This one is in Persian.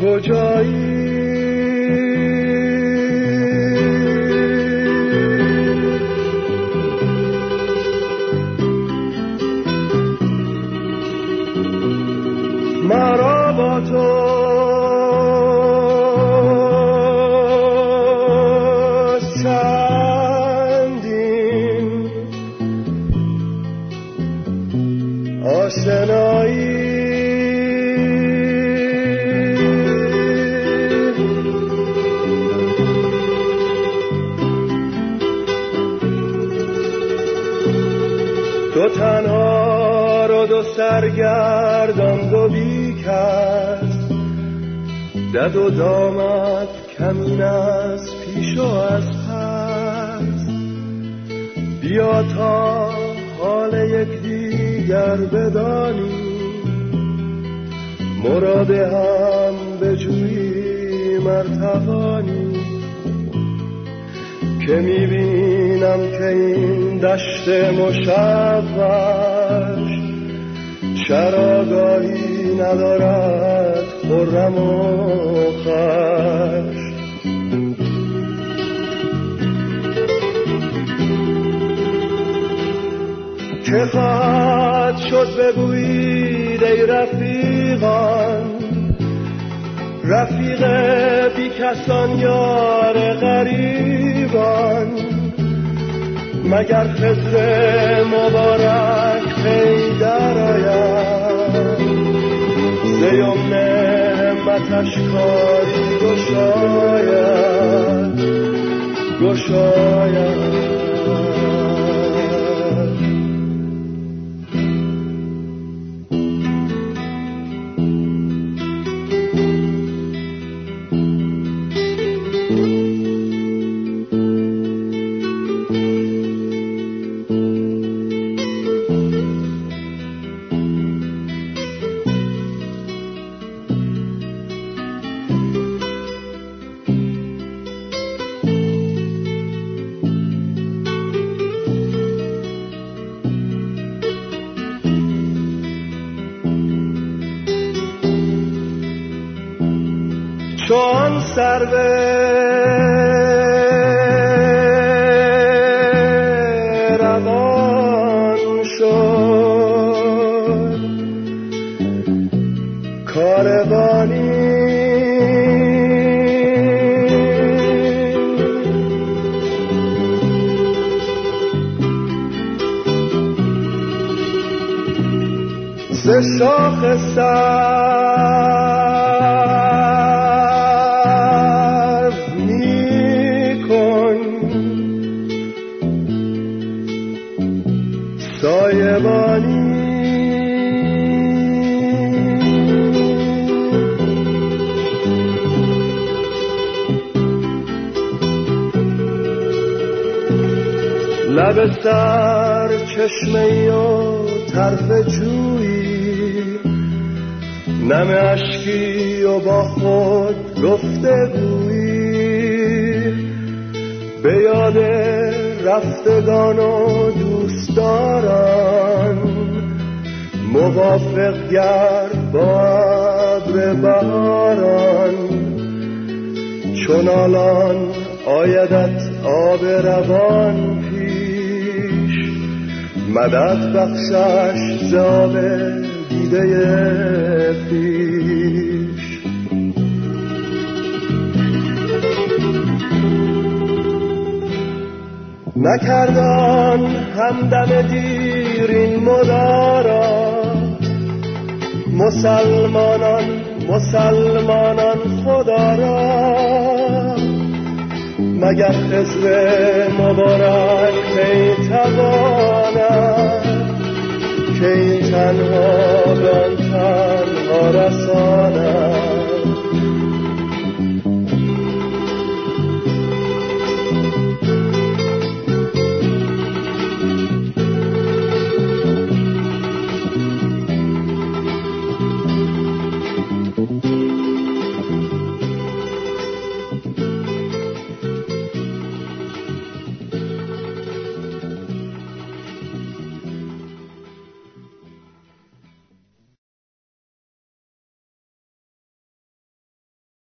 کجایی دد و دامت کمین از پیش و از پس. بیا تا حال یک دیگر بدانی. مراد هم به جوی مرتبانی. که می‌بینم که این دشت مشوش چراگاهی ندارد خرم و خش که خواهد شد بگویید ای رفیقان؟ رفیق بی کسان یار غریبان مگر خزر مبارک پیدر آید زیمنه همتش کاری گشاید گشاید. چون سر به روان شد. کاروانی ز شاخ سر لب سر چشمه و طرف جویی. نم اشکی و با خود گفته گویی. به یاد رفتگان و دوستداران موافق گرد با عبر بهاران. چون الان آیدت آب روان مدد بخشش زاب دیده پیش. نکردان همدم دیر این مدارا مسلمانان مسلمانان خدا را. مگر حزب مبارک کنم که این تنها من تنها رسان